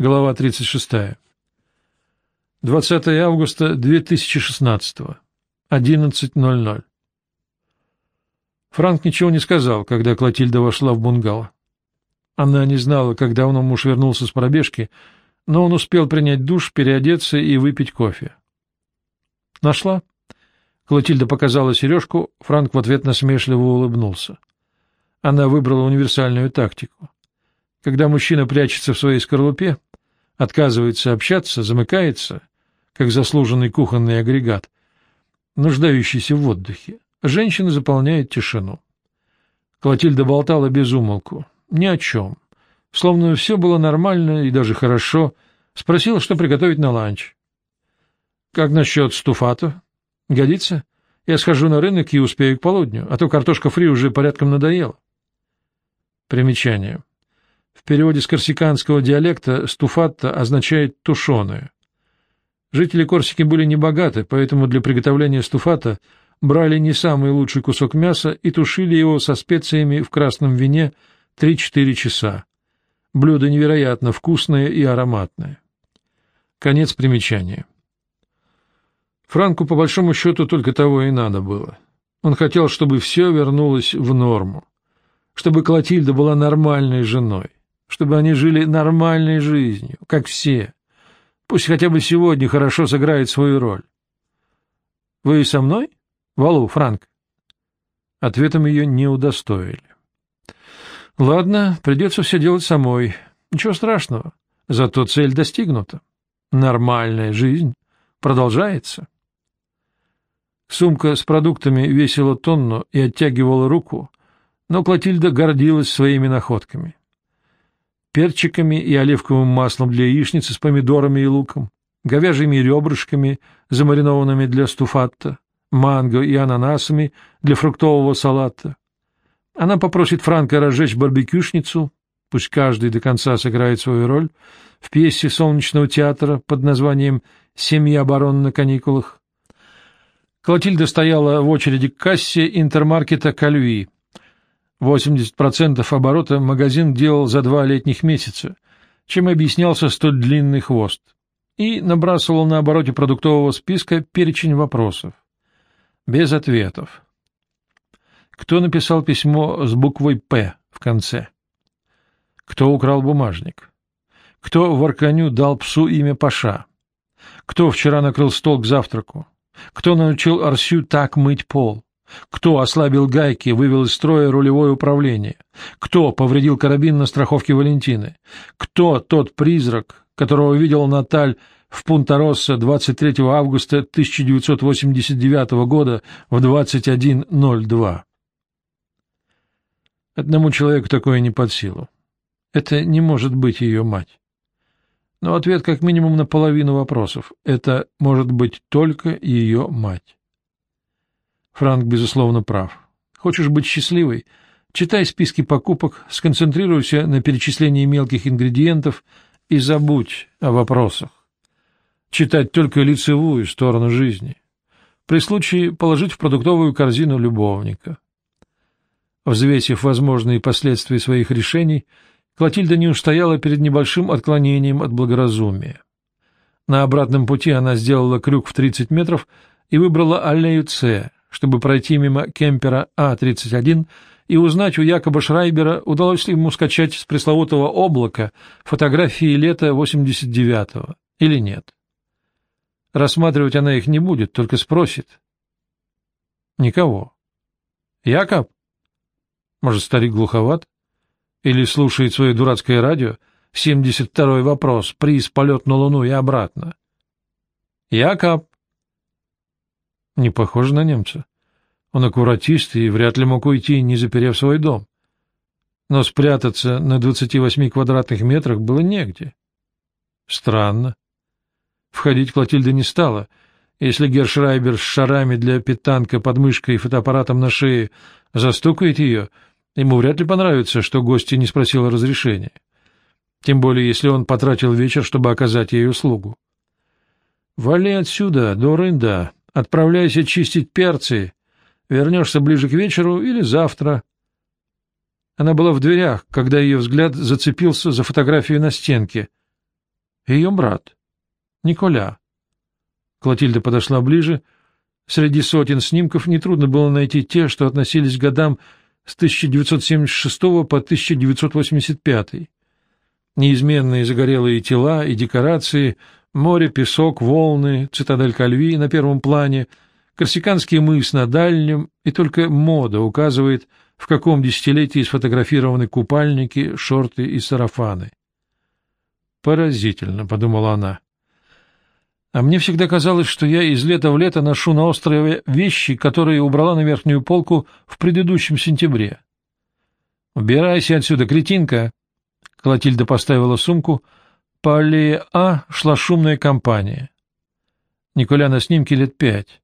Глава 36. 20 августа 2016. 11.00. Франк ничего не сказал, когда Клотильда вошла в бунгало. Она не знала, когда давно муж вернулся с пробежки, но он успел принять душ, переодеться и выпить кофе. «Нашла?» Клотильда показала сережку, Франк в ответ насмешливо улыбнулся. Она выбрала универсальную тактику. Когда мужчина прячется в своей скорлупе, отказывается общаться, замыкается, как заслуженный кухонный агрегат, нуждающийся в отдыхе. Женщина заполняет тишину. Клотильда болтала без умолку, ни о чем. Словно все было нормально и даже хорошо. Спросила, что приготовить на ланч. — Как насчет стуфато? Годится? Я схожу на рынок и успею к полудню, а то картошка фри уже порядком надоела. Примечание. В переводе с корсиканского диалекта «стуфатта» означает «тушеную». Жители Корсики были небогаты, поэтому для приготовления стуфата брали не самый лучший кусок мяса и тушили его со специями в красном вине 3-4 часа. Блюдо невероятно вкусное и ароматное. Конец примечания. Франку, по большому счету, только того и надо было. Он хотел, чтобы все вернулось в норму, чтобы Клотильда была нормальной женой чтобы они жили нормальной жизнью, как все. Пусть хотя бы сегодня хорошо сыграет свою роль. — Вы со мной? Валу, Франк? Ответом ее не удостоили. — Ладно, придется все делать самой. Ничего страшного, зато цель достигнута. Нормальная жизнь продолжается. Сумка с продуктами весила тонну и оттягивала руку, но Клотильда гордилась своими находками перчиками и оливковым маслом для яичницы с помидорами и луком, говяжьими ребрышками, замаринованными для стуфатта, манго и ананасами для фруктового салата. Она попросит Франка разжечь барбекюшницу, пусть каждый до конца сыграет свою роль, в пьесе солнечного театра под названием «Семья барон на каникулах». Клотильда стояла в очереди к кассе интермаркета «Кальви», 80% оборота магазин делал за два летних месяца, чем объяснялся столь длинный хвост, и набрасывал на обороте продуктового списка перечень вопросов. Без ответов. Кто написал письмо с буквой «П» в конце? Кто украл бумажник? Кто в Арканю дал псу имя Паша? Кто вчера накрыл стол к завтраку? Кто научил Арсю так мыть пол? Кто ослабил гайки, вывел из строя рулевое управление? Кто повредил карабин на страховке Валентины? Кто тот призрак, которого видел Наталь в Пунта-Росса 23 августа 1989 года в 21.02? Одному человеку такое не под силу. Это не может быть ее мать. Но ответ как минимум на половину вопросов. Это может быть только ее мать. Франк, безусловно, прав. Хочешь быть счастливой? Читай списки покупок, сконцентрируйся на перечислении мелких ингредиентов и забудь о вопросах. Читать только лицевую сторону жизни. При случае положить в продуктовую корзину любовника. Взвесив возможные последствия своих решений, Клотильда не устояла перед небольшим отклонением от благоразумия. На обратном пути она сделала крюк в 30 метров и выбрала аллею С, чтобы пройти мимо кемпера А-31 и узнать у Якоба Шрайбера, удалось ли ему скачать с пресловутого облака фотографии лета 89-го или нет. Рассматривать она их не будет, только спросит. Никого. Якоб? Может, старик глуховат? Или слушает свое дурацкое радио? 72-й вопрос. Приз полет на Луну и обратно. Якоб? Не похоже на немца. Он аккуратист и вряд ли мог уйти, не заперев свой дом. Но спрятаться на 28 квадратных метрах было негде. Странно. Входить Клотильда не стала. Если Гершрайбер с шарами для питанка, подмышкой и фотоаппаратом на шее застукает ее, ему вряд ли понравится, что гостья не спросила разрешения. Тем более, если он потратил вечер, чтобы оказать ей услугу. «Вали отсюда, до рында», Отправляйся чистить перцы. Вернешься ближе к вечеру или завтра. Она была в дверях, когда ее взгляд зацепился за фотографию на стенке. Ее брат. Николя. Клотильда подошла ближе. Среди сотен снимков нетрудно было найти те, что относились к годам с 1976 по 1985. Неизменные загорелые тела и декорации, море, песок, волны, цитадель Кальви на первом плане, Корсиканский мыс на дальнем, и только мода указывает, в каком десятилетии сфотографированы купальники, шорты и сарафаны. «Поразительно», — подумала она. «А мне всегда казалось, что я из лета в лето ношу на острове вещи, которые убрала на верхнюю полку в предыдущем сентябре». «Убирайся отсюда, кретинка!» Клотильда поставила сумку. По А шла шумная компания. Николя на снимке лет пять.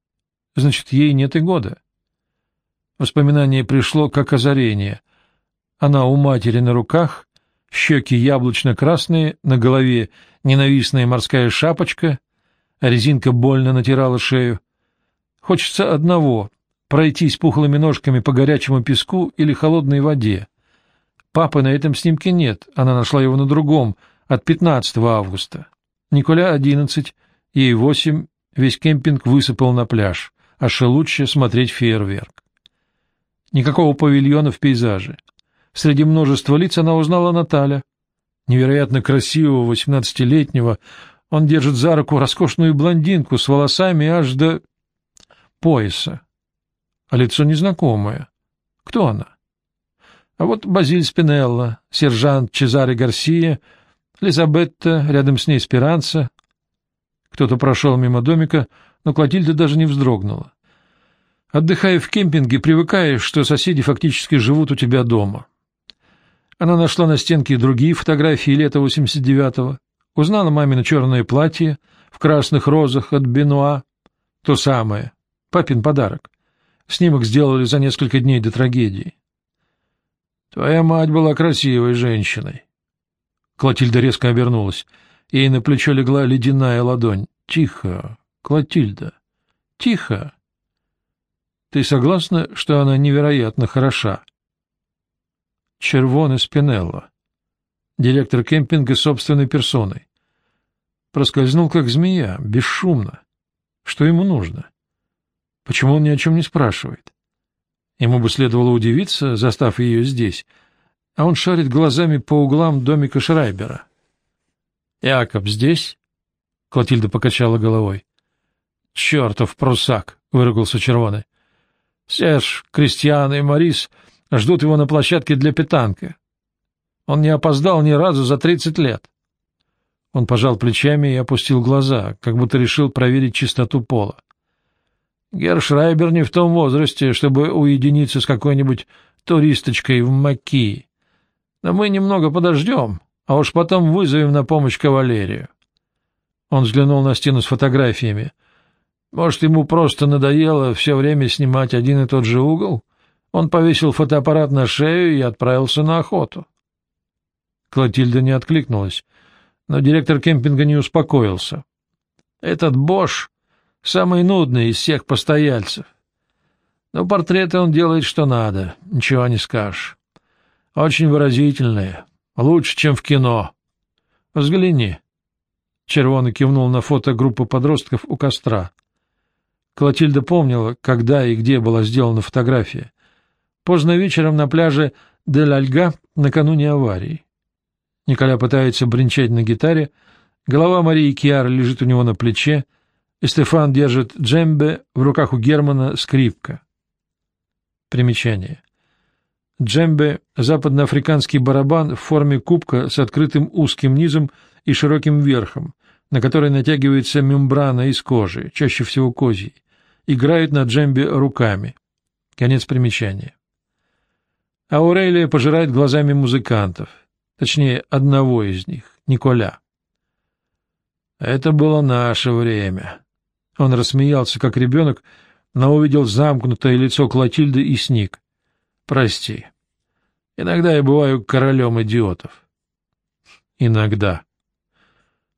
Значит, ей нет и года. Воспоминание пришло как озарение. Она у матери на руках, щеки яблочно-красные, на голове ненавистная морская шапочка, а резинка больно натирала шею. Хочется одного — пройтись пухлыми ножками по горячему песку или холодной воде. Папы на этом снимке нет, она нашла его на другом, от 15 августа. Николя 11, ей 8, весь кемпинг высыпал на пляж, а шелудще смотреть фейерверк. Никакого павильона в пейзаже. Среди множества лиц она узнала Наталя. Невероятно красивого восемнадцатилетнего, он держит за руку роскошную блондинку с волосами аж до пояса. А лицо незнакомое. Кто она? А вот Базиль Спинелла, сержант Чезаре Гарсия, Лизабетта, рядом с ней Спиранца. Кто-то прошел мимо домика, но Клотильда даже не вздрогнула. Отдыхая в кемпинге, привыкаешь, что соседи фактически живут у тебя дома. Она нашла на стенке другие фотографии лета 89-го, узнала мамино черное платье в красных розах от Бенуа, то самое, папин подарок. Снимок сделали за несколько дней до трагедии. Твоя мать была красивой женщиной. Клотильда резко обернулась. Ей на плечо легла ледяная ладонь. Тихо, Клотильда, тихо. Ты согласна, что она невероятно хороша? Червоне Спинелло, директор кемпинга собственной персоной. Проскользнул, как змея, бесшумно. Что ему нужно? Почему он ни о чем не спрашивает? Ему бы следовало удивиться, застав ее здесь, а он шарит глазами по углам домика Шрайбера. — Якоб здесь? — Клотильда покачала головой. — Чертов прусак! — выругался Червоный. Серж, Кристиан и Марис ждут его на площадке для питанка. Он не опоздал ни разу за тридцать лет. Он пожал плечами и опустил глаза, как будто решил проверить чистоту пола. Гершрайбер не в том возрасте, чтобы уединиться с какой-нибудь туристочкой в Маки. Но мы немного подождем, а уж потом вызовем на помощь кавалерию. Он взглянул на стену с фотографиями — может, ему просто надоело все время снимать один и тот же угол? Он повесил фотоаппарат на шею и отправился на охоту. Клотильда не откликнулась, но директор кемпинга не успокоился. Этот Бош — самый нудный из всех постояльцев. Но портреты он делает что надо, ничего не скажешь. Очень выразительные, лучше, чем в кино. Взгляни. Червоный кивнул на фото группы подростков у костра. Клотильда помнила, когда и где была сделана фотография. Поздно вечером на пляже Дель-Альга накануне аварии. Николя пытается бренчать на гитаре, голова Марии Киара лежит у него на плече, и Стефан держит джембе, в руках у Германа скрипка. Примечание. Джембе — западноафриканский барабан в форме кубка с открытым узким низом и широким верхом, на который натягивается мембрана из кожи, чаще всего козьей играют на джембе руками. Конец примечания. Аурелия пожирает глазами музыкантов, точнее, одного из них, Николя. Это было наше время. Он рассмеялся, как ребенок, но увидел замкнутое лицо Клотильды и сник. Прости. Иногда я бываю королем идиотов. Иногда.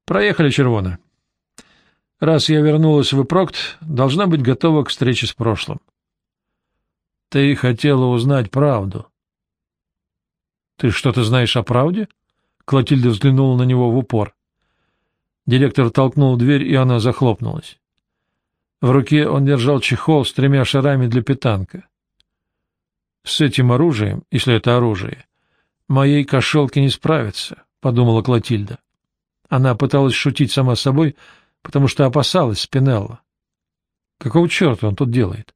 Проехали, Червона. Раз я вернулась в Эпрокт, должна быть готова к встрече с прошлым. Ты хотела узнать правду. Ты что-то знаешь о правде? Клотильда взглянула на него в упор. Директор толкнул дверь, и она захлопнулась. В руке он держал чехол с тремя шарами для питанка. «С этим оружием, если это оружие, моей кошелке не справится», — подумала Клотильда. Она пыталась шутить сама собой, потому что опасалась Спинелла. Какого черта он тут делает?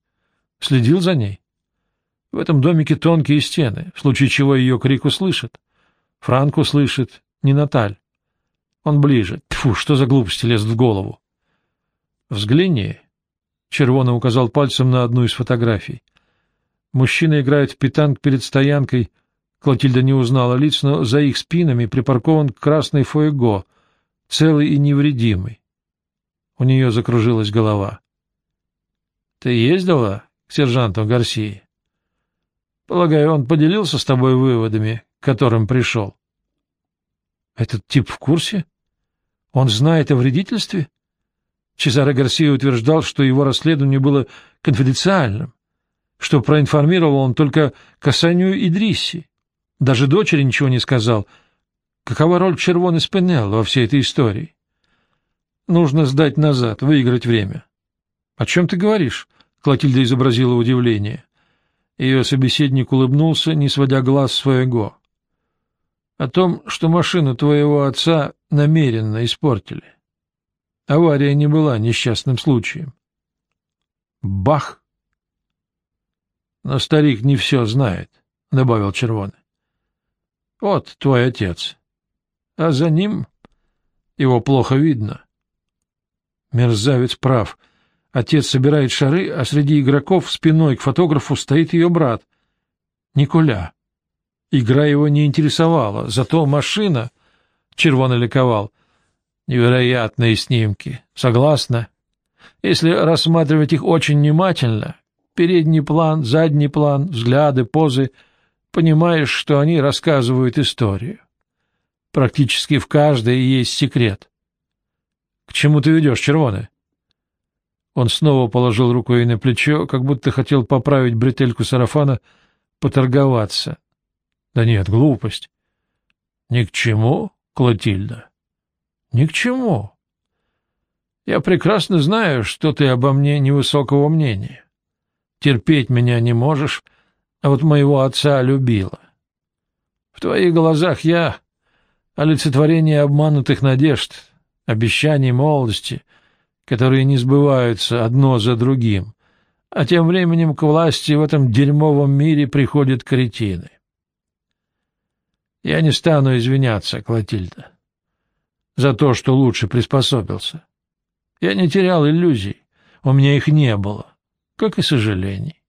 Следил за ней? В этом домике тонкие стены, в случае чего ее крик услышит. Франк услышит, не Наталь. Он ближе. Тьфу, что за глупости лезут в голову? Взгляни. Червоно указал пальцем на одну из фотографий. Мужчина играет в питанг перед стоянкой. Клотильда не узнала лиц, но за их спинами припаркован красный фуэго, целый и невредимый. У нее закружилась голова. — Ты ездила к сержанту Гарсии? — Полагаю, он поделился с тобой выводами, к которым пришел. — Этот тип в курсе? Он знает о вредительстве? Чезаро Гарсия утверждал, что его расследование было конфиденциальным, что проинформировал он только касанию Идрисси. Даже дочери ничего не сказал. Какова роль Червоны Спинелла во всей этой истории? Нужно сдать назад, выиграть время. — О чем ты говоришь? — Клотильда изобразила удивление. Ее собеседник улыбнулся, не сводя глаз своего. — О том, что машину твоего отца намеренно испортили. Авария не была несчастным случаем. Бах! Но старик не все знает, — добавил Червоный. Вот твой отец. А за ним его плохо видно. Мерзавец прав. Отец собирает шары, а среди игроков спиной к фотографу стоит ее брат. Николя. Игра его не интересовала, зато машина... Червоно ликовал. Невероятные снимки. Согласна? Если рассматривать их очень внимательно, передний план, задний план, взгляды, позы, понимаешь, что они рассказывают историю. Практически в каждой есть секрет. К чему ты ведешь, Червоный? Он снова положил руку ей на плечо, как будто хотел поправить бретельку сарафана, поторговаться. Да нет, глупость. Ни к чему, Клотильда. Ни к чему. Я прекрасно знаю, что ты обо мне невысокого мнения. Терпеть меня не можешь, а вот моего отца любила. В твоих глазах я — олицетворение обманутых надежд, обещаний молодости, которые не сбываются одно за другим, а тем временем к власти в этом дерьмовом мире приходят кретины. Я не стану извиняться, Клотильда за то, что лучше приспособился. Я не терял иллюзий, у меня их не было, как и сожалений.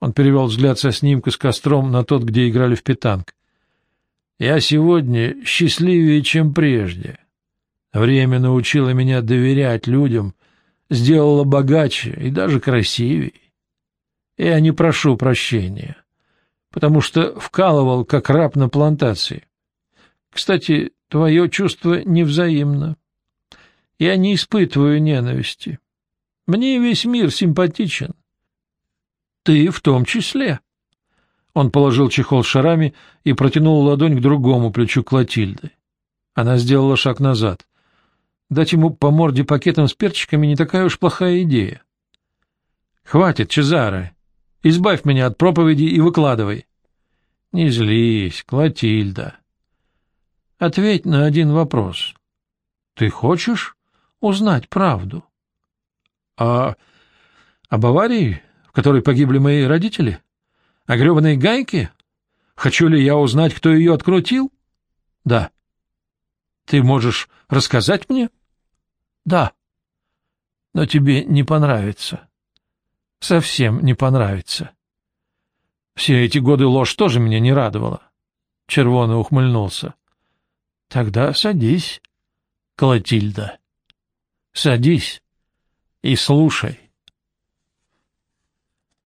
Он перевел взгляд со снимка с костром на тот, где играли в питанг. Я сегодня счастливее, чем прежде. Время научило меня доверять людям, сделало богаче и даже красивее. Я не прошу прощения, потому что вкалывал, как раб на плантации. Кстати, Твое чувство невзаимно. Я не испытываю ненависти. Мне весь мир симпатичен. Ты в том числе. Он положил чехол шарами и протянул ладонь к другому плечу Клотильды. Она сделала шаг назад. Дать ему по морде пакетом с перчиками не такая уж плохая идея. — Хватит, Чезаре. Избавь меня от проповеди и выкладывай. — Не злись, Клотильда. Ответь на один вопрос. Ты хочешь узнать правду? А об аварии, в которой погибли мои родители? О гребаной гайке? Хочу ли я узнать, кто ее открутил? Да. Ты можешь рассказать мне? Да. Но тебе не понравится. Совсем не понравится. Все эти годы ложь тоже меня не радовала. Червоно ухмыльнулся. —— Тогда садись, Клотильда. Садись и слушай.